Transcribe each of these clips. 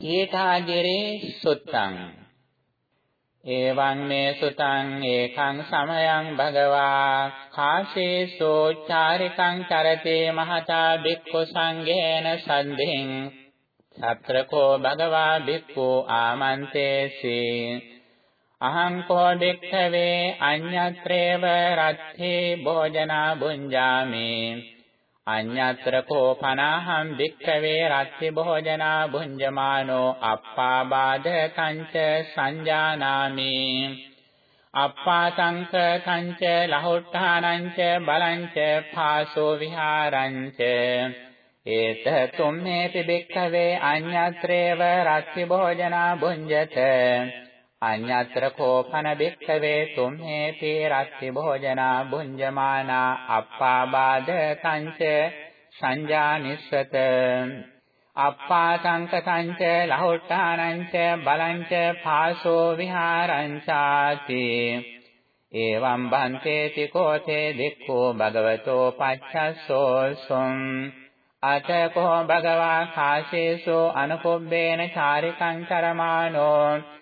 ඊඨාගිරේ සුත්තං. එවං මේ සුතං ඒකං සමයං භගවා කාශේසෝ චාරිකං චරතේ මහතා බික්ඛු සංඝේන සද්ධින් සත්‍රකෝ භගවා බික්ඛු ආමන්තේසි. අහං කෝ බික්ඛවේ අඤ්ඤත්‍රේව රත්ථේ භෝජනා බුඤ්ජාමි. අඤ්ඤත්‍ර කෝ පනාහං භික්ඛවේ රත්ති භෝජනා භුඤ්ජමානෝ අප්පාබාධ කංච සංජානාමි අප්පාසංක කංච ලහොට්ඨානං ච බලං ච පාසෝ විහාරං ච ඒත තුම්මේපි භික්ඛවේ අඤ්ඤත්‍රේව රත්ති භෝජනා භුඤ්ජත අඤ්ඤත්‍ර කෝපන බික්ඛවේ තුම්හේති රත්ති භෝජනා භුඤ්ජමානා අප්පාබාධ කංච සංජානිස්සත අප්පාසංක කංච ලහොට්ඨානං ච බලං ච පාසෝ විහාරං ചാති එවං බන්තේති කෝතේ දික්ඛෝ භගවතෝ පච්චස්සෝ සොම් අතකෝ භගවා කාශේසෝ අනුපොබ්බේන චාරිකං කරමානෝ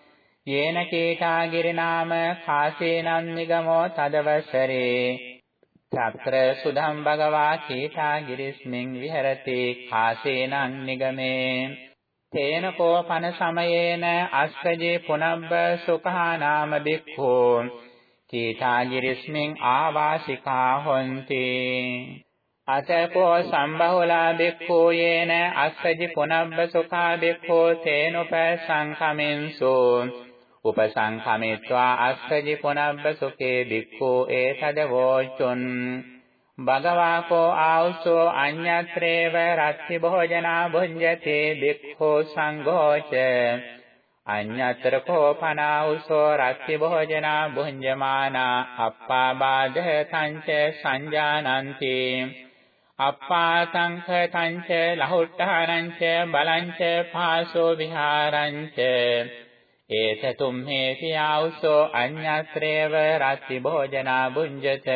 යේන කීටාගිරිනාම කාසේනං නිගමෝ තදවසරේ චත්‍ර සුධම් භගවා කීටාගිරිස්මින් විහෙරති කාසේනං නිගමේ තේන කෝපන සමයේන අස්සජේ පුනබ්බ සුඛා නාම බික්ඛෝ කීටාගිරිස්මින් ආවාසිකා හොන්ති අතකෝ සම්බහුලා බික්ඛෝ යේන අස්සජි පුනබ්බ සුඛා බික්ඛෝ තේනුප සංඛමෙන්සෝ උපසංඛමෙත්වා අස්සජි පුනබ්බ සුඛේ බික්ඛෝ ඒතද වෝචුන් භගවාකෝ ආවුසෝ අඤ්ඤත්‍රේව රත්ති භෝජනා භුඤ්ජතේ බික්ඛෝ සංඝෝච. අඤ්ඤතර කෝපනාවුසෝ රත්ති භෝජනා භුඤ්ජමානා අප්පාබාධ තංච සංජානಂತಿ. අප්පාසංඛ තංච ලහුට්ඨානංච බලංච පාසෝ විහාරංච. ඒතතුම් හේති ආවුසෝ අඤ්ඤත්‍රේව රත්ති භෝජනා බුඤ්ජත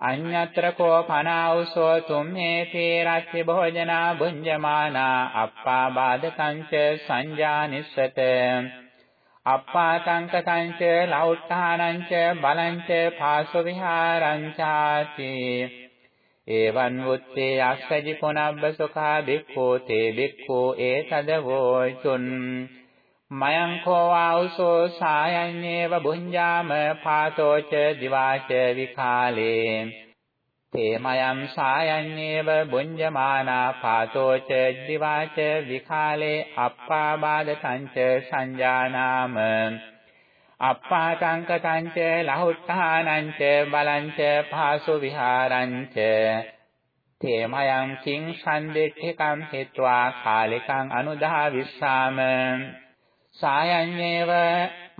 අඤ්ඤත්‍ර කෝ පනාවුසෝ තුම් හේති රත්ති භෝජනා බුඤ්ජමානා අප්පාබාධකංච සංජානිස්සත අප්පාතංකතංච ලෞට්ඨානංච බලංච පාසු විහාරංචාති එවං වුත්තේ අස්සජි පුනබ්බ සුඛා බික්ඛෝ තේ බික්ඛෝ ඒතද වෝචුන් මයං කෝ ආඋසෝ සායන්නේව බුඤ්ජාම පාතෝච දිවාච විකාලේ. තේ මයං සායන්නේව බුඤ්ජමානා පාතෝච දිවාච විකාලේ අප්පාබාද සංච සංජානාම. අප්පාතංක සංච ලහුත්ථානංච බලංච පාසු විහාරංච. තේමයන් කිං සම්දෙට්ඨිකම් හිत्वा කාලිකං අනුදා විස්සාම සායන්නේව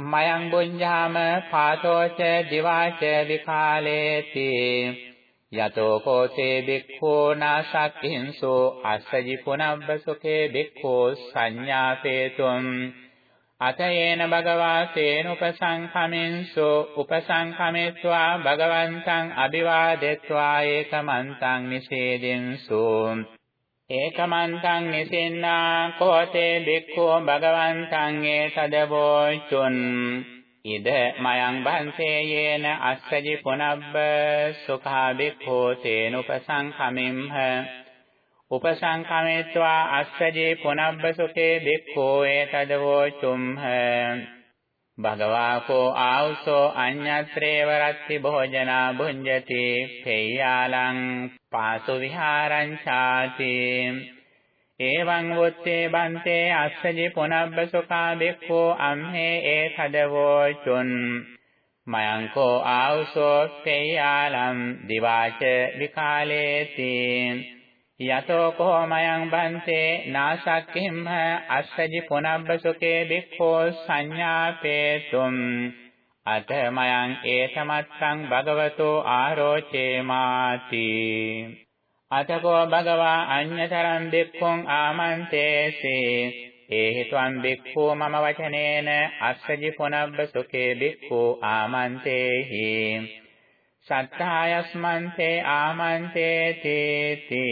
මයං බුඤ්ජාම පාතෝච දිවාච විකාලේති යතෝ කෝතේ බික්ඛෝ නාසක්ඛින්සෝ අස්සජි පුනබ්බ සුඛේ බික්ඛෝ සංඥාපේතුම් අතයේන භගවා තේනුපසංඛමෙන්සෝ උපසංඛමෙත්වා භගවන්තං අභිවාදෙත්වා ඒකමන්තං නිසේදෙන්සෝ ඒකමන්තං නිසින්නා කෝතේ බික්ඛෝ භගවන්තං ඒතදවෝචුන් ඉද මයං භන්තේ යේන අස්සජි පුනබ්බ සුඛා බික්ඛෝ තේනුපසංඛමිම්හ. උපසංඛමෙත්වා අස්සජේ පුනබ්බ සුඛේ බික්ඛෝ ඒතදවෝචුම්හ භගවාකෝ ආවුසෝ අඤ්ඤත්‍රේව රත්ති භෝජනා භුඤ්ජති පේයාලං පාසු විහාරං ඡාති. එවං වොත්තේ බන්තේ අස්සජි පුනබ්බ සුඛා බික්ඛෝ අම්හේ ඒතදවෝ චුන් මයංකෝ ආවුසෝ පේයාලං දිවාච විකාලේති. යතෝ කෝමයං බන්තේ නාසක්ඛිම්හ අස්සජි පුනබ්බ සුකේ බික්ඛෝ සංඥාපේතුම් අතමයන් ඒතමත්සං භගවතෝ ආරෝචේමාති අතකෝ භගවා අඤ්ඤතරං බික්ඛුං ආමන්තේසේ ඒහිත්වං බික්ඛෝ මම වචනේන අස්සජි පුනබ්බ සුකේ බික්ඛෝ ආමන්තේහි සත්තායස්මන්තේ ආමන්තේ තේති.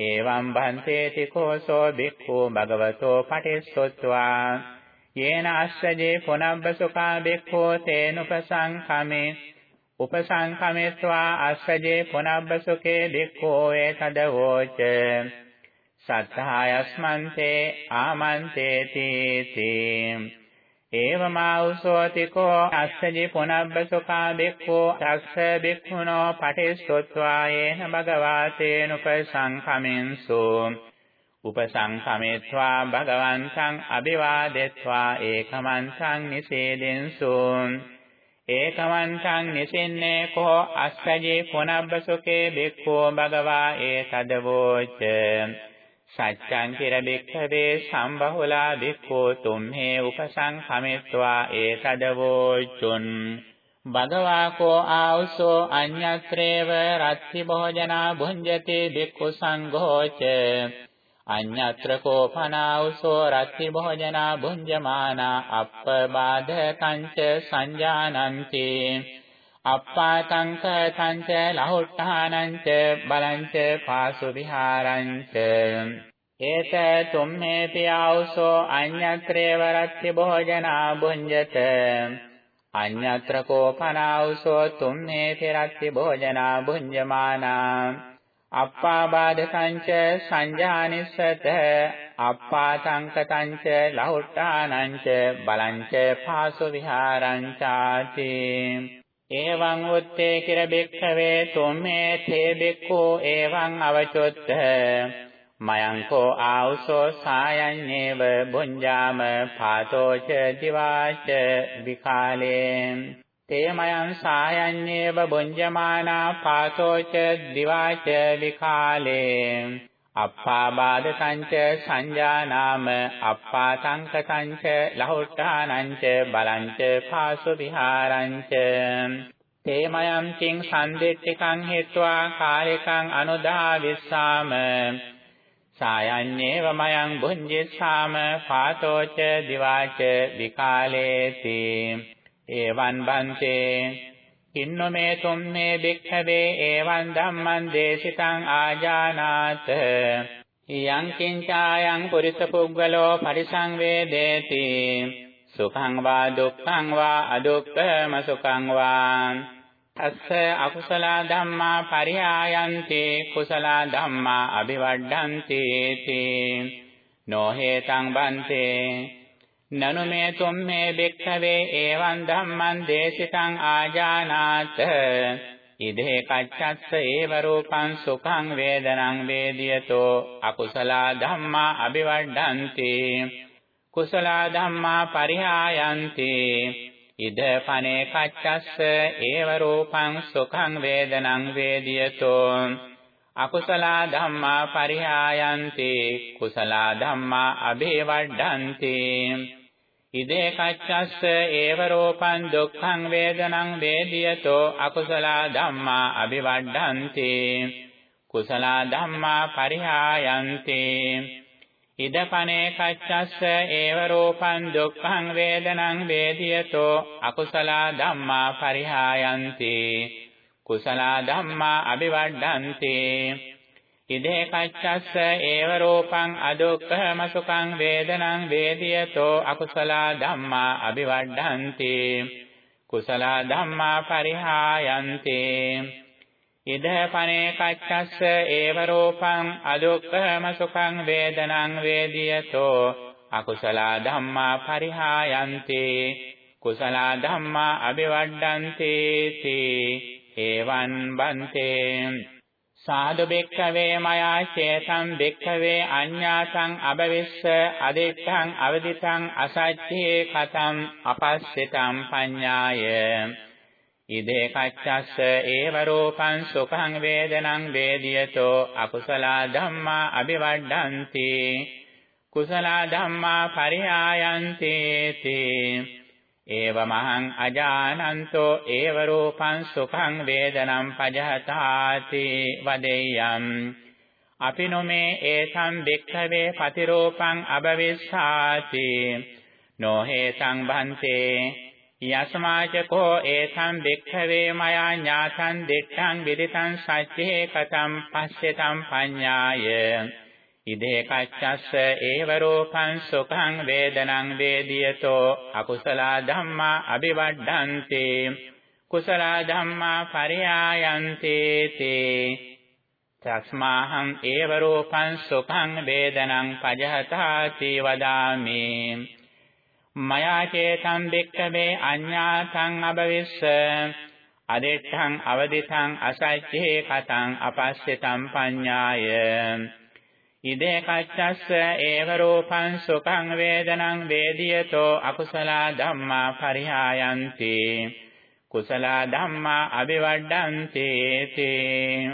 එවං බන්තේති කෝසෝ බික්ඛු භගවතෝ පටිස්සොත්වා. යේන අස්සජේ පුනබ්බසුකා බික්ඛෝ තේනුපසංඛමේ. උපසංඛමෙත්වා අස්සජේ පුනබ්බසුකේ බික්ඛෝ ඒතදවෝච සත්තායස්මන්තේ ආමන්තේති තී ඒවමාඋසෝතිකෝ අස්සජි පුනබ්බසුකා බික්ඛෝ තස්ස බික්ඛුනෝ පටිස්සොත්වා යේන භගවාතේන උපසංඛමෙන්සු උපසංඛමෙත්වා භගවන්තං අභිවාදෙත්වා ඒකමන්තං නිසේදෙන්සු ඒකමන්තං නිසින්නේ කෝ අස්සජි පුනබ්බසුකේ බික්ඛෝ භගවා ඒතදවෝච සච්ඡං කිර බික්ඛවේ සම්බහුලා බික්ඛෝ තුම්හේ උපසංඛමෙත්වා ඒතදවෝචුන්। භගවා කෝ ආවසෝ අඤ්ඤත්‍රේව රත්ති භෝජනා භුඤ්ජති බික්ඛු සංඝෝච। අඤ්ඤත්‍ර කෝ පනාවසෝ රත්ති භෝජනා භුඤ්ජමානා අප්පබාධකංච සංජානಂತಿ। අප්පාතංක තංච ලහොට්ඨානංච බලංච පාසු විහාරංච ඒත තුම්මේ පියවසෝ අඤ්ඤත්‍රේව රත්ති භෝජනා භුඤ්ජත. අඤ්ඤත්‍ර කෝපනාවසෝ තුම්මේ පිරත්ති භෝජනා භුඤ්ජමානා. අප්පාබාධ සංච සංජානිස්සත. අප්පාතංක තංච ලහොට්ඨානංච බලංච පාසු විහාරංචාති එවං උත්තේ කිර බික්ඛවේ තුම්මේ තේ බික්ඛෝ එවං අවචොත්ත මයංකෝ ආවසෝ සායන්නේව බුඤ්ජාම පාතෝච දිවාච විකාලේ। තේ මයං සායන්නේව බුඤ්ජමානා පාතෝච දිවාච විකාලේ। අප්පාබාධ සංච සංජානාම අප්පා සංක සංච ලහොට්ඨානංච බලංච පාසු විහාරංච තේමයම් කිං සම්දෙට්ඨිකං හෙත්වා කායකං අනුදා විස්සාම සායන්නේව මයං භුඤ්ජෙස්සාම පාතෝච දිවාච විකාලේති. එවං බන්තේ කින්නමේ තුම්මේ භික්ඛවේ එවං ධම්මං දේශිතං ආජානාත. යං කිංචායං පුරිස පුග්ගලෝ පරිසංවේදේති. සුඛං වා දුක්ඛං වා අදුක්ඛම සුඛං වා. අස්ස අකුසල ධම්මා පරියායන්ති කුසල ධම්මා අභිවඩ්ඩಂತಿ තී නොහේතං බන්තේ නනු මේ තුම්මේ භික්ඛවේ එවං ධම්මං දේශිතං ආජානාත. ඉදේ කච්චස්ස ඒව රූපං සුඛං වේදනං වේදියතෝ. අකුසලා ධම්මා අබිවඩ්ඩಂತಿ කුසලා ධම්මා පරිහායಂತಿ. ඉද පනේ කච්චස්ස ඒව රූපං සුඛං වේදනං වේදියතෝ. අකුසලා ධම්මා පරිහායಂತಿ. කුසලා ධම්මා අබිවඩ්ඩಂತಿ ඉදේ කච්චස්ස ඒව රූපං දුක්ඛං වේදනං වේදියතෝ අකුසලා ධම්මා අ비වඩ්ඩಂತಿ කුසලා ධම්මා පරිහායන්ති ඉදපනේ කච්චස්ස ඒව රූපං දුක්ඛං වේදනං වේදියතෝ අකුසලා ධම්මා පරිහායන්ති කුසලා ධම්මා අ비වඩ්ඩಂತಿ ඉදේ කච්චස්ස ඒව රූපං අදුක්ඛම සුඛං වේදනං වේදියතෝ අකුසලා ධම්මා අ비වඩ්ඩಂತಿ කුසලා ධම්මා පරිහායන්ති ඉදේ පනේ කච්චස්ස ඒව රූපං අදුක්ඛම සුඛං වේදනං වේදියතෝ අකුසලා ධම්මා පරිහායන්ති කුසලා ධම්මා අ비වඩ්ඩಂತಿ තී එවං බන්තේ සාදු බෙක්ඛවේ මයා චේතං බෙක්ඛවේ අඤ්ඤාසං අබවිස්ස අදිත්තං අවදිතං අසච්චේ කතං අපස්සිතං පඤ්ඤාය। ඉදේ කච්චස්ස ඒව රූපං සුඛං වේදනං වේදියතෝ අකුසල ධම්මා අபிවඩ්ඩಂತಿ කුසල ධම්මා පරිහායන්ති තේ ඒවමහං අජානන්තෝ ඒව රූපං සුඛං වේදනං පජහතාති වදෙය්‍යම්. අපිනොමේ ඒතම් වික්ඛවේ පතිරූපං අබවිස්සාති නොහේතං භන්තේ යස්මාචකෝ ඒතං භික්ඛවේ මයා ඥාතං දිට්ඨං විදිතං සච්චේ කතං පස්සෙතං පඤ්ඤාය. ඉදේ කච්චස්ස ඒව රූපං සුඛං වේදනං වේදියතෝ අකුසල ධම්මා අபிවඩ්ඩන්ති කුසල ධම්මා පරියායන්ති තේ. තස්මාහං ඒව රූපං සුඛං වේදනං පජහතාති වදාමි. මයා චේතං වික්ඛවේ අඤ්ඤාතං අබවිස්ස අදෙත්තං අවදිතං අසච්චේ කතං අපස්සතං පඤ්ඤාය. ඉදේ කච්චස්ස ඒව රූපං සුඛං වේදනං වේදියතෝ අකුසල ධම්මා පරිහායන්ති. කුසල ධම්මා අபிවඩ්ඩන්ති තේ.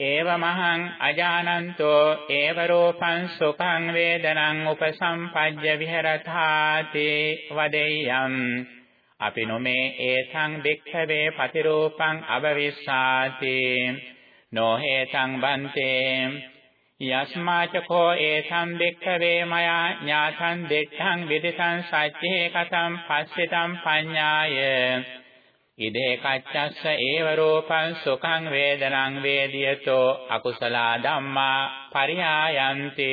ඒවමහං අජානන්තෝ ඒව රූපං සුඛං වේදනං උපසම්පජ්ජ විහෙරතාති වදෙය්‍යම්. අපි නොමේ ඒසං භික්ඛවේ පතිරූපං අවවිස්සාති. නොහේතං බන්තේ යස්මාචකෝ ඒසං භික්ඛවේ මයා ඥාතං දෙක්ඛං විදිතං සච්චේ කතං පස්සිතං පඤ්ඤාය. ඉදේ කච්චස්ස ඒව රූපං සුඛං වේදනං වේදියතෝ අකුසල ධම්මා පරිහායන්ති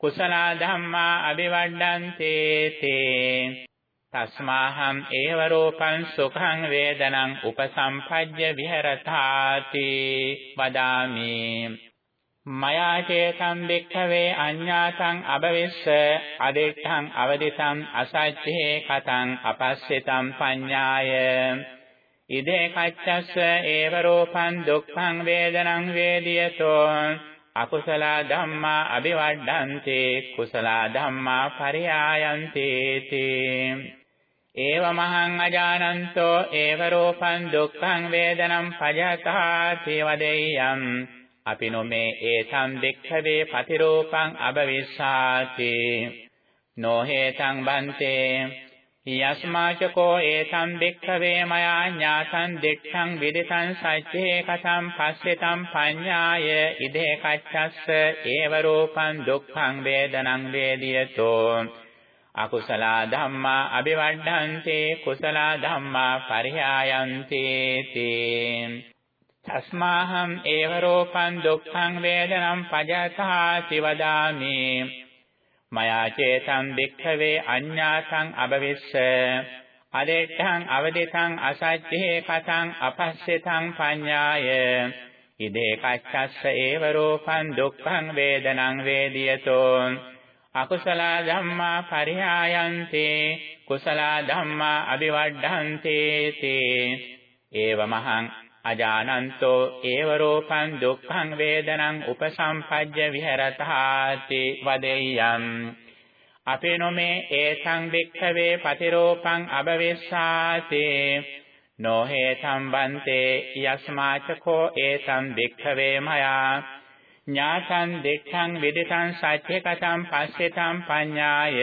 කුසල ධම්මා අபிවඩ්ඩන්ති තේ. තස්මාහම් ඒව රූපං සුඛං වේදනං උපසම්පජ්ජ විහෙරතාති වදාමි. මයා චේතං වික්ඛවේ අඤ්ඤාතං අබවිස්ස අදිත්තං අවදිතං අසච්චේ කතං අපස්සෙතං පඤ්ඤාය। ඉදේ කච්චස්ස ඒව රූපං දුක්ඛං වේදනං වේදියතෝ। අකුසල ධම්මා අபிවඩ්ඩන්ති කුසල ධම්මා පරියායන්ති තී ඒවමහං අජානන්තෝ ඒව රූපං දුක්ඛං වේදනං පජතාති වදෙය්‍යම් අපි නොමේ ඒතං වික්ඛවේ පතිරූපං අබවිස්සාති නොහේතං බන්තේ. යස්මාචකෝ ඒතං භික්ඛවේ මයා ඥාතං දික්ඛං විදිතං සච්චේ කතං පස්සෙතං පඤ්ඤාය. ඉදේ කච්චස්ස ඒව රූපං දුක්ඛං වේදනං වේදියතෝ. අකුසල ධම්මා අபிවඩ්ඩන්ති කුසල ධම්මා පරිහායන්ති තේ තස්මාහම් ඒව රූපං දුක්ඛං වේදනං පජතාති වදාමි මයා චේතං වික්ඛවේ අඤ්ඤාසං අබවිස්ස අදෙත්තං අවදිතං අසච්චේ කතං අපස්සෙතං පඤ්ඤාය ඉදේ කච්චස්ස ඒව රූපං දුක්ඛං වේදනං වේදියතෝ අකුසල ධම්මා පරිහායන්ති කුසල ධම්මා අபிවඩ්ඩන්ති තේ ඒවමහං අජානන්තෝ ඒව රූපං දුක්ඛං වේදනං උපසම්පජ්ජ විහෙරතාති වදෙය්‍යම් අපේ නොමේ ඒසං වික්ඛවේ පතිරෝපං අබවෙස්සාති නොහේ සම්බන්තේ යස්මාචකෝ ඒසං වික්ඛවේ මයා. ඥාතං දෙක්ඛං විදිතං සච්චේකතං පස්සෙතං පඤ්ඤාය.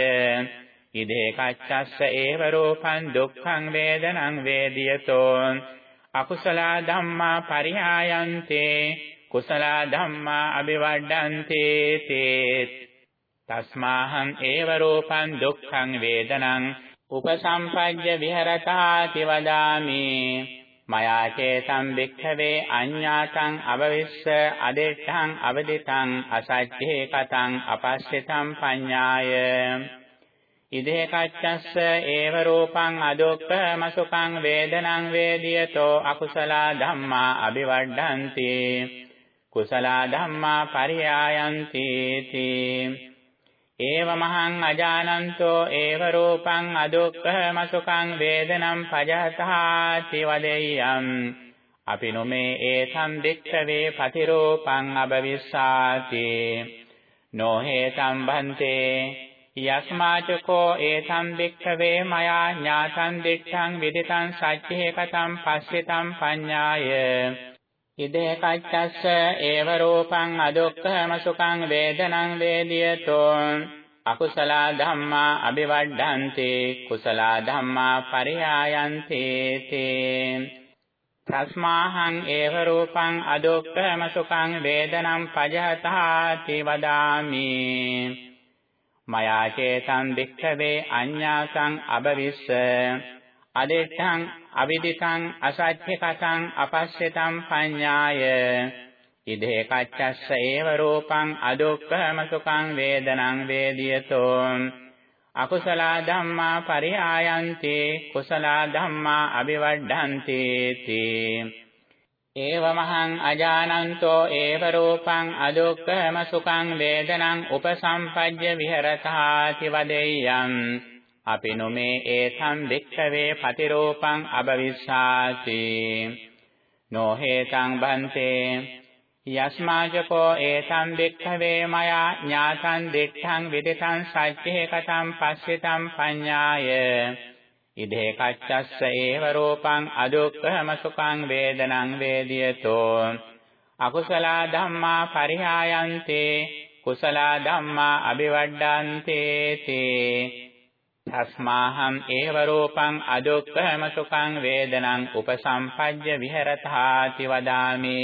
ඉදේ කච්චස්ස ඒව රූපං දුක්ඛං වේදනං වේදියතෝ. අකුසල ධම්මා පරිහායන්තේ කුසල ධම්මා අபிවඩ්ඩන්තේ තේ තස්මාහං ඒව රූපං දුක්ඛං වේදනං උපසම්පජ්ජ විහෙරතාති වදාමි. මයා චේතං වික්ඛවේ අඤ්ඤාතං අවවිස්ස අදෙත්තං අවදිතං අසච්චේ කතං අපස්සෙතං පඤ්ඤාය. ඉදේ කච්චස්ස ඒව රූපං අදුක්ඛම සුඛං වේදනං වේදියතෝ අකුසල ධම්මා අபிවඩ්ඩಂತಿ කුසල ධම්මා පරියායන්ති තී. ඒවමහං අජානන්තෝ ඒව රූපං අදුක්ඛම සුඛං වේදනං පජහතාති වදෙය්‍යම්. අපි නොමේ ඒතම් දික්ඛවේ පතිරූපං අබවිස්සාති නොහේ සම්බන්තේ යස්මාචකෝ ඒතම් වික්ඛවේ මයා ඥාතං දිට්ඨං විදිතං සච්චේ කතං පස්සිතං පඤ්ඤාය. ඉදේ කච්චස්ස ඒව රූපං අදුක්ඛම සුඛං වේදනං වේදියතෝ. අකුසල ධම්මා අபிවඩ්ඩන්ති කුසල ධම්මා පරියායන්ති තේ. තස්මාහං ඒව රූපං අදුක්ඛම සුඛං වේදනං පජහතාති වදාමි. මයා චේතං වික්ඛවේ අඤ්ඤාසං අබවිස්ස। අදෙට්ඨං අවිදිතං අසත්‍ය කතං අපස්සෙතං පඤ්ඤාය। ඉදේ කච්චස්ස ඒව රූපං අදුක්ඛම සුඛං වේදනං වේදියතෝ। අකුසල ධම්මා පරිආයන්ති කුසල ධම්මා අபிවඩ්ඩන්ති තී ඒවමහං අජානන්තෝ ඒව රූපං අදුක්ඛම සුඛං වේදනං උපසම්පජ්ජ විහෙරතාති වදෙය්‍යං. අපිනුමේ ඒතම් වික්ඛවේ පතිරූපං අබවිස්සාති නොහේතං බන්තේ. යස්මාජකෝ ඒතම් වික්ඛවේ මයා ඥාතං දිඨං විදිතං සච්චේ කතං පස්සිතං පඤ්ඤාය. ඉදේ කච්චස්ස ඒව රූපං අදුක්ඛම සුඛං වේදනං වේදියතෝ. අකුසල ධම්මා පරිහායන්තේ කුසල ධම්මා අபிවඩ්ඩන්තේ තේ තස්මාහම් ඒව රූපං අදුක්ඛම සුඛං වේදනං උපසම්පජ්ජ විහෙරතාති වදාමි.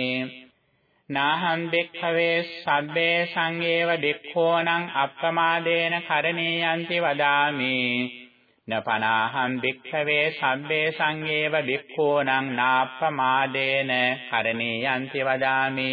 නාහං බික්ඛවේ සබ්බේ සංයේව බික්ඛෝනං අප්පමාදේන කරණීයන්ති වදාමි. නපනාහං බික්ඛවේ සබ්බේ සංයේව බික්ඛෝනං නාප්පමාදේන කරණීයන්ති වදාමි.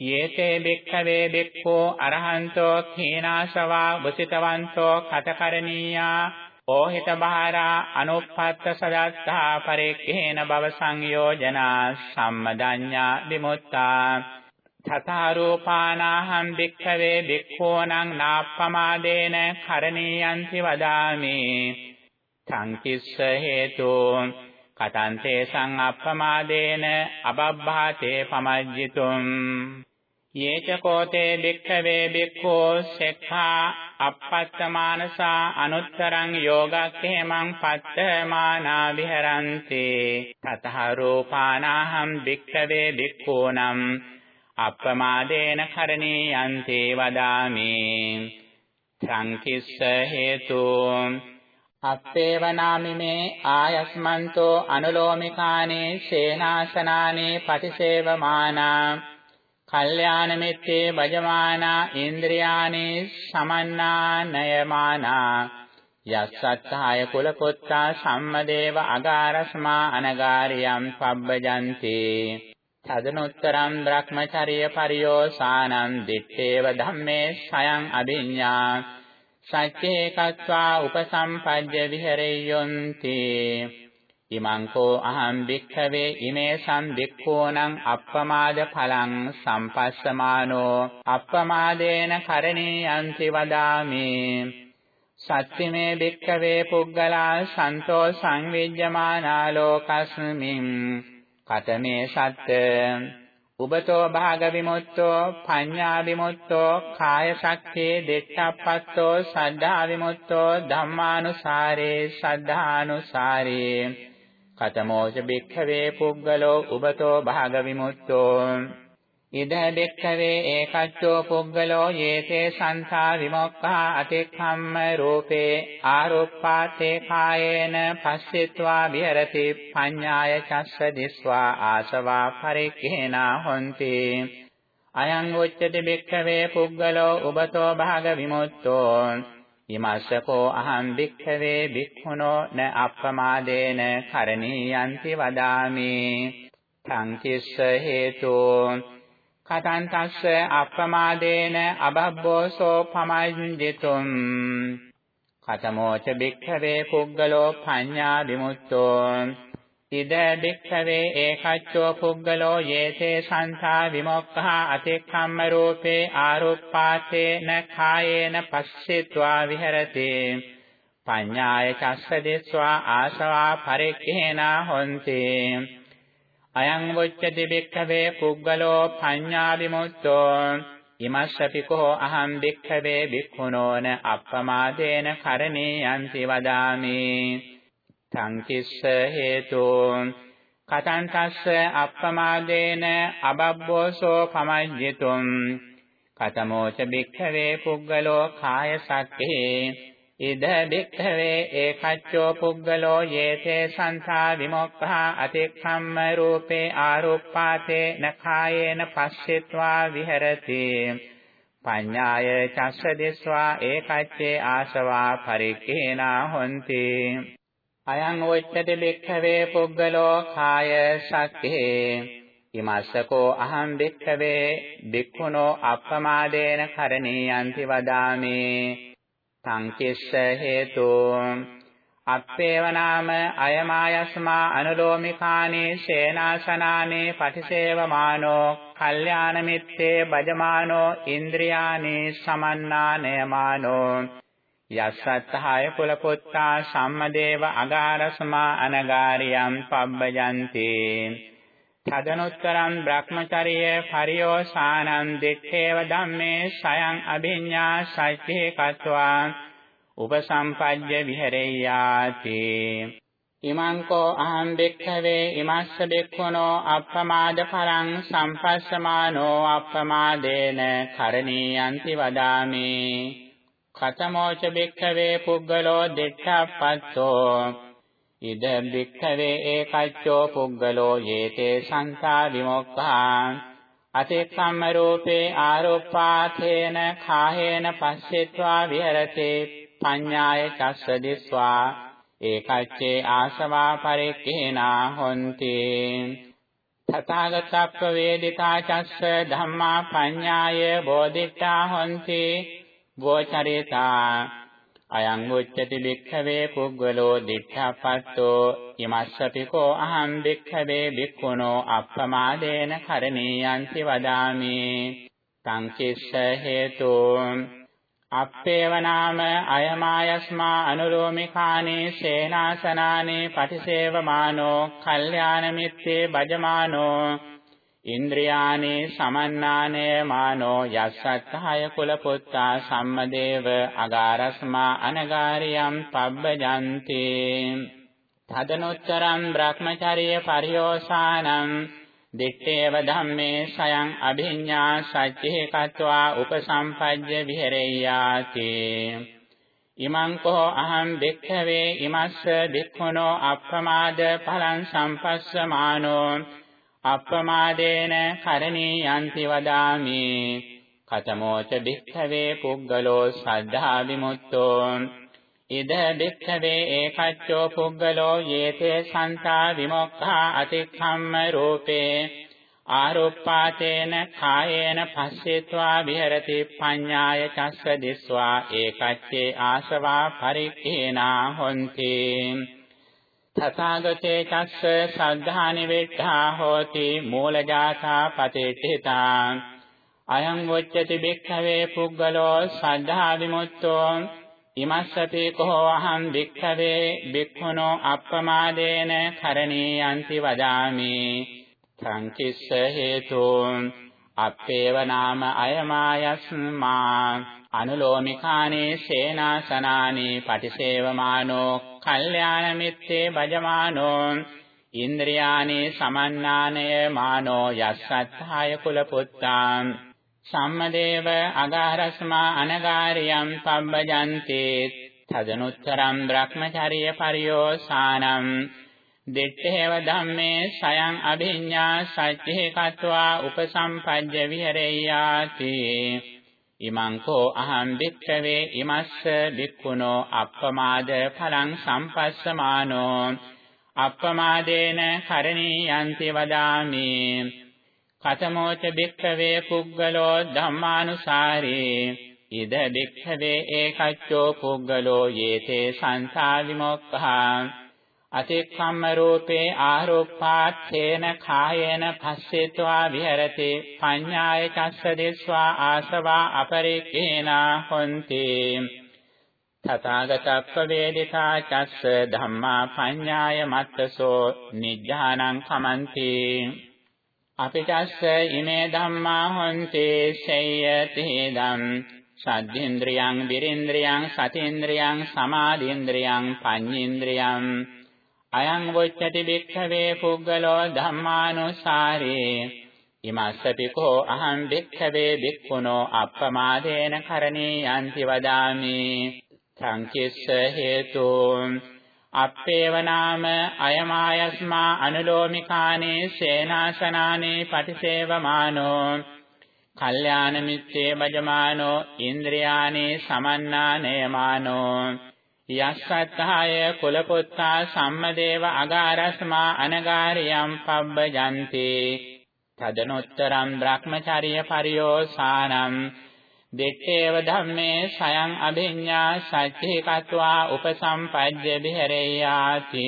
යේතේ බික්ඛවේ බික්ඛෝ අරහන්තෝ khීනාසවා වසිතවන්තෝ කතකරණීයා ඕහිත බහාරා අනුප්පත්ත සදත්තා පරික්ඛේන භව සංයෝජනා සම්මදඤ්ඤා විමුක්තා. තථාරූපානාහං භික්ඛවේ භික්ඛූණං නාප්පමාදේන කරණීයන්ති වදාමි. සංකිස්ස හේතු කතන්තේ සං අප්පමාදේන අබබ්බාතේ පමජ්ජිතුම්. යේච කෝතේ භික්ඛවේ භික්ඛෝ සෙක්ඛා අපත්තමානසා අනුත්තරං යෝගක්ඛේමං පත්තමානා විහරಂತಿ තතහ රූපානාහම් භික්ඛවේ භික්ඛූනම් අප්පමාදේන කරණීයන්ති වදාමි. සංකිස්ස හේතු. අත්තේවනාමිමේ ආයස්මන්තෝ අනුලෝමිකානේ සේනාසනානේ පටිසේවමානා. කල්යාණ මිත්තේ වජමානා ඉන්ද්‍රියානේ සමන්නානයමානා. යස්සත්හාය කුල පුත්තා සම්මදේව අගාරස්මා අනගාරියම් පබ්බජන්ති. තදනුත්තරම් බ්‍රහ්මචර්ය පරියෝසානං දිත්තේව ධම්මේ සයං අභිඤ්ඤා සච්චේ කତ୍වා උපසම්පජ්ජ විහෙරෙය්‍යොන්ති ඉමං කෝ අහං භික්ඛවේ ඉමේ සම්දික්ඛෝනං අප්පමාද ඵලං සම්පස්සමානෝ අප්පමාදේන කරණීයන්ති වදාමි සත්‍තිමේ භික්ඛවේ පුග්ගලා සන්තෝ සංවිජ්ජමානා ලෝකස්මින් කතමේ සත්ත. උබතෝ භාග විමුක්තෝ පඤ්ඤා විමුක්තෝ කාය ශක්ඛේ දෙට්ඨප්පත්තෝ සද්ධා විමුක්තෝ ධම්මානුසාරේ සද්ධානුසාරේ. කතමෝච භික්ඛවේ පුග්ගලෝ උබතෝ භාග විමුක්තෝ ඉද භික්ඛවේ ඒකච්චෝ පුග්ගලෝ යේතේ සංසා විමුක්ඛා අතික්ඛම්ම රූපේ ආරෝප්පාතේ කායේන පස්සිත්වා විහෙරති පඤ්ඤාය චස්ස දිස්වා ආසවා පරික්ඛේනා හොಂತಿ. අයං උච්චති භික්ඛවේ පුග්ගලෝ උබතෝ භාග විමුක්තෝ. ඉමස්සකෝ අහං භික්ඛවේ භික්ඛුනෝ න අප්පමාදේන කරණීයන්ති වදාමි. සංකිස්ස හේතු කතං තස්ස අප්පමාදේන අබබ්බෝසෝ පමඤ්ජිතුම්. කතමෝච භික්ඛවේ පුග්ගලෝ පඤ්ඤා විමුක්තෝ. ඉද භික්ඛවේ ඒකච්චෝ පුග්ගලෝ යේතේ සංසා විමුක්ඛා අතික්ඛම්ම රූපේ ආරුප්පාතේන කායේන පස්සෙත්වා විහෙරති. පඤ්ඤාය චස්ස දෙස්වා ආසවා පරික්ඛේනා හොಂತಿ අයං වොච්චති භික්ඛවේ පුග්ගලෝ පඤ්ඤා විමුක්තෝ ඉමස්සපිකෝ අහං භික්ඛවේ භික්ඛුනෝන අප්පමාදේන කරණීයන්ති වදාමි. සංකිස්ස හේතු කතං තස්ස අප්පමාදේන අබබ්බෝසෝ පමජ්ජිතුම්. කතමෝච භික්ඛවේ පුග්ගලෝ කාය සක්ඛේ ඉද භික්ඛවේ ඒකච්චෝ පුග්ගලෝ යේතේ සංසා විමුක්ඛා අතික්ඛම්ම රූපේ ආරෝප්පාතේ නඛායේන පස්සෙත්වා විහෙරති. පඤ්ඤාය චස්ස දිස්වා ඒකච්චේ ආසවා පරික්ඛේනා හොಂತಿ. අයං උච්චති භික්ඛවේ පුද්ගලෝ කාය සක්ඛේ ඉමස්සකෝ අහං භික්ඛවේ භික්ඛුනෝ අප්පමාදේන කරණීයන්ති වදාමි. සංකිස්ස හේතු। අප්පේව නාම අයමායස්මා අනුලෝමිකානේ සේනාසනානේ පටිසේවමානෝ කල්යාණ මිත්තේ බජමානෝ ඉන්ද්‍රියානේ සමන්නානයමානෝ යස්සත්හාය කුලපුත්තා සම්මදේව අගාරස්මා අනගාරියම් පබ්බජන්ති। තදනුත්තරං බ්‍රහ්මචර්ය පරියෝසානං දිත්තේව ධම්මේ සයං අභිඤ්ඤා සච්චේ කତ୍වා උපසම්පජ්ජ විහෙරෙය්‍යාති ඉමං කෝ අහං බික්ඛවේ ඉමස්ස බික්ඛුනෝ අප්පමාද පරං සම්පස්සමානෝ අප්පමාදේන කරණීයන්ති වදාමි කතමෝච බික්ඛවේ පුග්ගලෝ දිට්ඨප්පත්තෝ ඉද බික්ඛවේ ඒකච්චෝ පුග්ගලෝ යේතේ සංසා විමුක්ඛා අතික්කම්ම රූපේ ආරෝපාතේන කාහේන පස්සෙත්වා විහෙරති පඤ්ඤාය චස්ස දිස්වා ඒකච්චේ ආසවා පරික්ඛේනා හොಂತಿ තථාගතප්ප වේදිතා චස්ස ධම්මා පඤ්ඤාය බෝධිට්ඨා හොಂತಿ ගෝචරිතා අයං උච්චති භික්ඛවේ පුග්ගලෝ දිඨාපත්තෝ යමස්සපිකෝ අහං භික්ඛවේ භික්ඛුනෝ අප්පමාදේන කරණීයන්ති වදාමි. සංකිස්ස හේතු. අප්පේව නාම අයමායස්මා අනුරෝමිකානේ සේනාසනානේ පටිසේවමානෝ කල්යාණ මිත්තේ බජමානෝ ඉන්ද්‍රියානේ සමන්නානේ මානෝ යස්සත්හය කුල පුත්තා සම්මදේව අගාරස්මා අනගාරියම් පබ්බජන්ති. තදනුත්තරම් බ්‍රහ්මචර්ය පරියෝසානං දිත්තේව ධම්මේ සයං අභිඤ්ඤා සච්චේ කତ୍වා උපසම්පජ්ජ විහෙරෙය්‍යාති. ඉමං කෝ අහං භික්ඛවේ ඉමස්ස භික්ඛුනෝ අප්පමාද පලං සම්පස්සමානෝ අප්පමාදේන කරණීයන්ති වදාමි. කතමෝච භික්ඛවේ පුග්ගලෝ සද්ධා විමුක්තෝ. ඉද භික්ඛවේ ඒකච්චෝ පුග්ගලෝ යේතේ සන්තා විමුක්ඛා අතික්ඛම්ම රූපේ. ආරෝපාතේන කායේන පස්සෙත්වා විහෙරති පඤ්ඤාය චස්ස දිස්වා ඒකච්චේ ආසවා පරික්ඛේනා හොಂತಿ තථාගතේ චස්ස සද්ධානි වෙට්ඨා හෝති මූලජාතා පතිට්ඨිතා අයං වොච්චති භික්ඛවේ පුග්ගලෝ සද්ධා විමුක්තෝ. ඉමස්සති කෝ අහං භික්ඛවේ භික්ඛුනෝ අප්පමාදේන කරණීයන්ති වදාමි. සංකිස්ස හේතු අප්පේව නාම අයමායස්මා. අනුලෝමිකානේ සේනාසනානි පටිසේවමානෝ කල්යාණ මිත්තේ බජමානෝ ඉන්ද්‍රියානි සමන්නානය මානෝ යස්සත්හාය කුල පුත්තා සම්මදේව අගාරස්මා අනගාරියම් පබ්බජන්ති තදනුත්තරම් බ්‍රහ්මචර්ය පරියෝසානම් දෙත්තේව ධම්මේ සයං අභිඤ්ඤා සච්චේ කତ୍වා උපසම්පජ්ජ විහෙරෙය්‍යාති ඉමං කෝ අහං භික්ඛවේ ඉමස්ස භික්ඛුනෝ අප්පමාද පලං සම්පස්සමානෝ අප්පමාදේන කරණීයන්ති වදාමි. කතමෝච භික්ඛවේ පුග්ගලෝ ධම්මානුසාරේ. ඉද භික්ඛවේ ඒකච්චෝ පුග්ගලෝ යේතේ සංසා විමුක්ඛා. අතික්කම්ම රූපේ ආරෝපාත්තේන කායේන පස්සෙත්වා විහෙරති. පඤ්ඤාය චස්ස දෙස්වා ආසවා අපරික්ඛේනා හොಂತಿ තථාගතප්ප වේදිතා චස්ස ධම්මා පඤ්ඤාය මත්තසෝ නිජ්ජානං කමන්ති. අපිටස්ස ඉමේ ධම්මා හොಂತಿ සේයති ධම් සද්ධින්ද්‍රියං විරින්ද්‍රියං සතේන්ද්‍රියං සමාධින්ද්‍රියං පඤ්ඤේන්ද්‍රියං අයං වොච්චති භික්ඛවේ පුග්ගලෝ ධම්මානුසාරේ. ඉමස්සපිකෝ අහං භික්ඛවේ භික්ඛුනෝ අප්පමාදේන කරණීයන්ති වදාමි. සංකිස්ස හේතු. අප්පේව නාම අයමායස්මා අනුලෝමිකානේ සේනාසනානේ පටිසේවමානෝ. කල්යාණ මිත්තේ බජමානෝ ඉන්ද්‍රියානේ සමන්නානයමානෝ යස්සත්හාය කුලපුත්තා සම්මදේව අගාරස්මා අනගාරියම් පබ්බජන්ති තදනොත්තරම් බ්‍රහ්මචර්ය පරියෝසානම් දෙත්තේව ධම්මේ සයං අභිඤ්ඤා සච්චේ කତ୍වා උපසම්පජ්ජ විහෙරෙයාති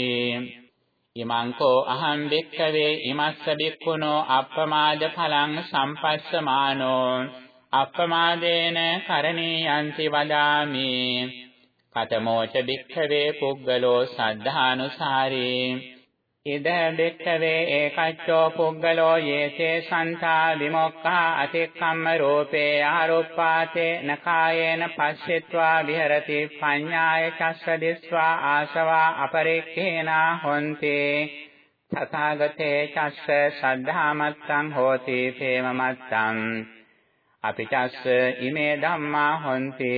ඉමං කෝ අහං වික්ඛවේ ඉමස්ස බික්ඛුනෝ අප්පමාද ඵලං සම්පස්සමානෝ අප්පමාදේන කරණීයන්ති වදාමි කතමෝච භික්ඛවේ පුග්ගලෝ සද්ධානුසාරේ. ඉද භික්ඛවේ ඒකච්චෝ පුග්ගලෝ යේසේ සන්තා විමුක්ඛා අතික්කම්ම රූපේ ආරෝපාතේ නකායේන පස්සෙත්වා විහෙරති පඤ්ඤාය චස්ස දිස්වා ආසවා අපරික්ඛේනා හොන්ති. තථාගතේ චස්ස සද්ධාමත්තං හෝති ප්‍රේමමත්තං අපි චස්ස ඉමේ ධම්මා හොන්ති.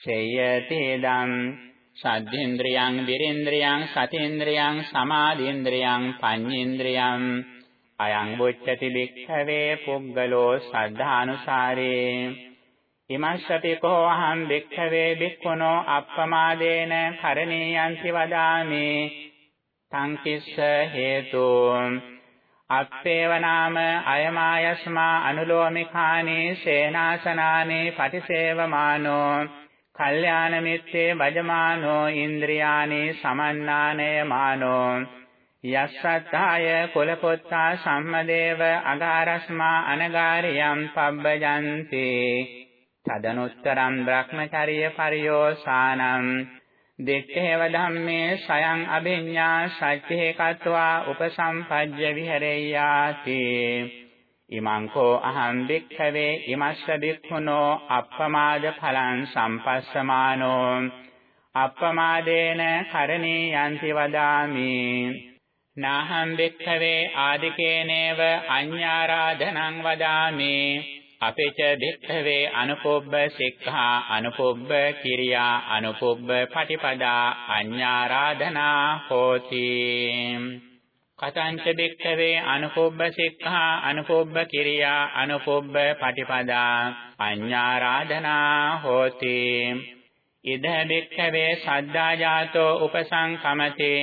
චේයතේදම් සද්ධේන්ද්‍රයන් විරේන්ද්‍රයන් සතේන්ද්‍රයන් සමාධේන්ද්‍රයන් පඤ්ඤේන්ද්‍රයන් අයං වොච්චති භික්ඛවේ පුග්ගලෝ සද්ධානුසාරේ ඉමස්සති කෝ අහං භික්ඛවේ භික්ඛුනෝ අප්පමාදේන කරණීයන්ති වදාමි තං කිස්ස හේතු අත්තේව නාම අයමායස්මා අනුලෝමිකානේ සේනාසනානේ පටිසේවමානෝ කල්යාණ මිත්තේ වජමානෝ ඉන්ද්‍රියානි සමන්නානයමානෝ යස්සත්තාය කුලපොත්තා සම්මදේව අගාරස්මා අනගාරියම් පබ්බජන්ති තදනුත්තරම් බ්‍රහ්මචර්ය පරියෝසානම් දෙක්ඛේව ධම්මේ සයං අභිඤ්ඤා සච්චේ කତ୍වා උපසම්පජ්ජ විහෙරෙය්‍යාති ඉමං කෝ අහං භික්ඛවේ ඉමස්ස භික්ඛුනෝ අප්පමාද ඵලං සම්පස්සමානෝ අප්පමාදේන කරණීයන්ති වදාමි. නාහං භික්ඛවේ ආදිකේනේව අඤ්ඤාරාධනං වදාමි. අපේච භික්ඛවේ අනුපොබ්බ සික්ඛා අනුපොබ්බ කිරියා අනුපොබ්බ පටිපදා අඤ්ඤාරාධනා හෝති. කතංච බික්ඛවේ අනුපොබ්බ සික්ඛා අනුපොබ්බ කිරියා අනුපොබ්බ පටිපදා අඤ්ඤාරාධනා හෝති. ඉද බික්ඛවේ සද්දා ජාතෝ උපසංකමතේ.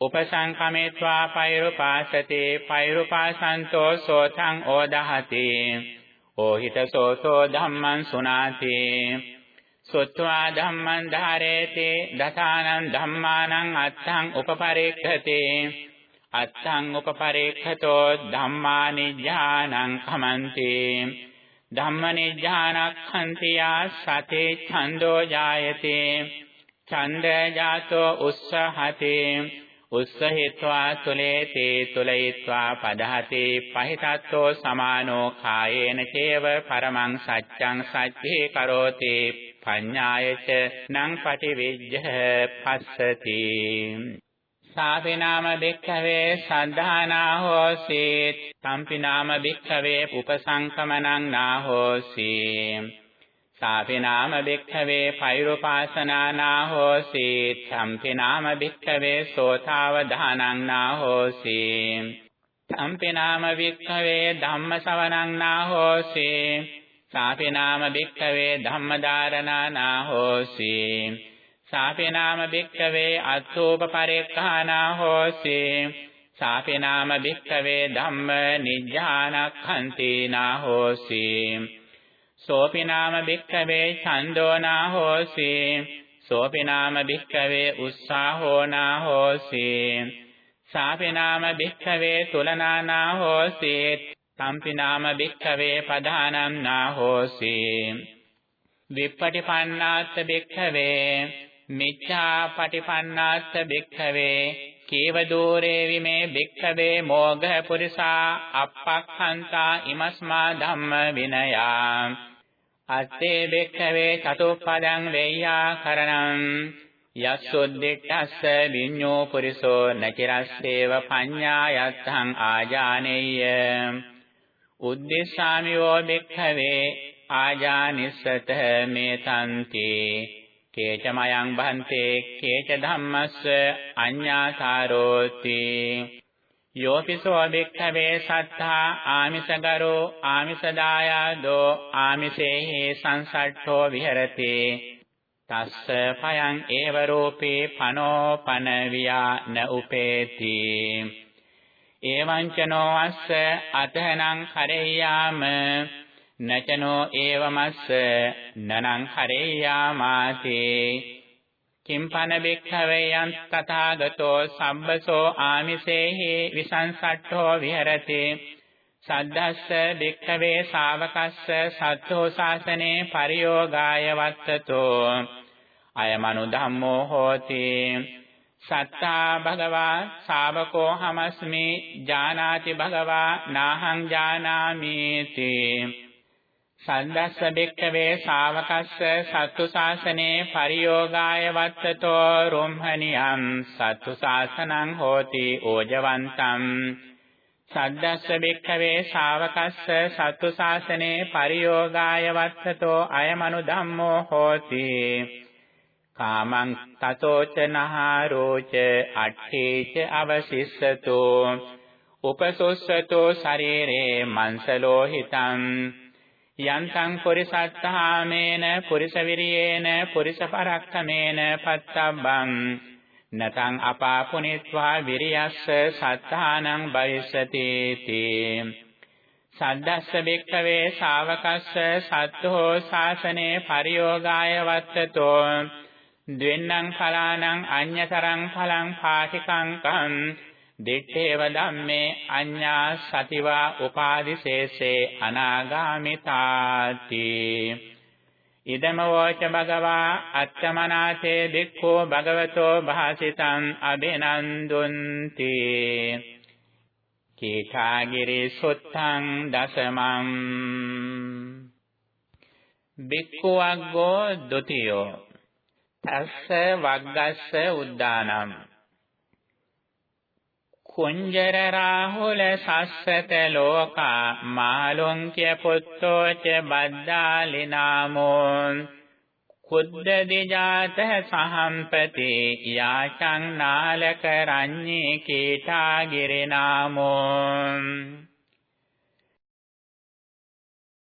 උපසංකමේत्वा පෛරුපාසතේ පෛරුපාසන්තෝ සෝතං ඕදහති. ඕහිත සෝතෝ ධම්මං සුනාති. සොත්වා ධම්මං ධාරේති. දසානං ධම්මානං අත්තං උපපරික්ඛතේ. අත්තං උපපරේක්ඛතෝ ධම්මානිඥානං කමන්ති। ධම්මනිඥානක්ඛන්තියා සතේ ඡන්தோ ජායති। ඡන්දය ජාතෝ උස්සහතේ। උස්සහිत्वा තුලේතේ තුලයිत्वा පදහතේ පහිතත්තෝ සමානෝ කායේන චේව පරමං සත්‍යං සච්චේ කරෝති। පඤ්ඤායච නං පටිවිජ්ජහ පස්සති। සාපිනාම භික්ඛවේ සද්ධානා හෝසි සම්පිනාම භික්ඛවේ උපසංකමනං නාහෝසි. සාපිනාම භික්ඛවේ පෛරුපාසනා නාහෝසි සම්පිනාම භික්ඛවේ සෝතාවධානං නාහෝසි. සම්පිනාම භික්ඛවේ ධම්මසවණං නාහෝසි සාපිනාම භික්ඛවේ ධම්මදාරණා නාහෝසි සාපේනාම භික්ඛවේ අත්ථෝප පරික්ඛානා හෝසි. සාපේනාම භික්ඛවේ ධම්ම නිජ්ජානක්ඛන්ති නා හෝසි. සෝපිනාම භික්ඛවේ ඡන්தோනා හෝසි. සෝපිනාම භික්ඛවේ උස්සාහෝනා හෝසි. සාපිනාම භික්ඛවේ තුලනානා හෝසි. සම්පිනාම භික්ඛවේ පදානම් නා හෝසි. විප්පටිපන්නාත් භික්ඛවේ මිච්ඡා පටිපන්නාස්ස භික්ඛවේ කේව දෝරේ විමේ භික්ඛවේ මෝඝ පුරිසා අප්පක්ඛන්තා ඉමස්මා ධම්ම විනයා. අත්තේ භික්ඛවේ චතුප්පදං වේයා කරණං යස්සොද්දෙට්ටස්ස විඤ්ඤෝ පුරිසෝ නචිරස්සේව පඤ්ඤායත්තං ආජානෙය්‍ය උද්දේශාමියෝ භික්ඛවේ ආජානිස්සත මේතන්ති කේචමයං භන්තේ කේච ධම්මස්ස අඤ්ඤාසාරෝති යෝපිසෝ භික්ඛවේ සත්තා ආමිසගරෝ ආමිසදායාදෝ ආමිසේහි සංසට්ඨෝ විහෙරති තස්ස පයං ඒව රූපේ පනෝපන වියා න උපේති එවං චනෝ අස්ස අතහනං කරෙය්‍යාම නචනෝ ඒවමස්ස නනං කරෙය්‍යාමාති කිම්පන බික්ඛවේ යං තථාගතෝ සම්බසෝ ආමිසේහි විසංසට්ඨෝ විහෙරති. සද්දස්ස බික්ඛවේ ශාවකස්ස සත්ථෝ ශාසනේ පරියෝගාය වත්තතෝ. අයමනු ධම්මෝ හෝති. සත්තා භගවා ශාවකෝ හමස්මි ජානාති භගවා නාහං ජානාමි සද්දස්ස බික්ඛවේ ශාවකස්ස සත්තු ශාසනේ පරියෝගාය වත්තතෝ රුම්හනියම් සත්තු ශාසනං හෝති ඕජවන්තම් සද්දස්ස බික්ඛවේ ශාවකස්ස සත්තු ශාසනේ පරියෝගාය වත්තතෝ අයමනු ධම්මෝ හෝති. කාමං තතෝච නහාරෝච අට්ඨේච අවසිස්සතෝ උපසොස්සතෝ ශරීරේ මංසලෝහිතං. යන්තං පුරිසත්තාමේන පුරිසවිරියේන පුරිසපරක්ඛමේන පත්තබ්බං. නතං අපාපුනිත්වා විරියස්ස සත්තානං බයිසති තී සද්දස්ස බික්ඛවේ ශාවකස්ස සත්තෝ ශාසනේ පරියෝගාය වත්තතෝ. ද්වෙන්නං ඵලානං අඤ්‍යතරං ඵලං පාටිකංකං දිත්තේව ධම්මේ අඤ්ඤා සතිවා උපාදිශේෂේ අනාගාමිතාති. ඉදම වෝච භගවා අත්තමනාතේ දික්ඛෝ භගවතෝ භාසිතං අබිනන්දුන්ති කීඨාගිරි සුත්තං දසමං. බික්ඛුවග්ගෝ ဒ ුතියෝ තස්ස වග්ගස්ස උද්දානම් කුංජර රාහුල සස්සත ලෝකා මාලොංක්‍ය පුත්තෝ ච බද්දාලි නාමෝ කුද්ද දිජාත සහම්පති යාචං නාලක රඤ්ඤේ කීඨාගිරි නාමෝ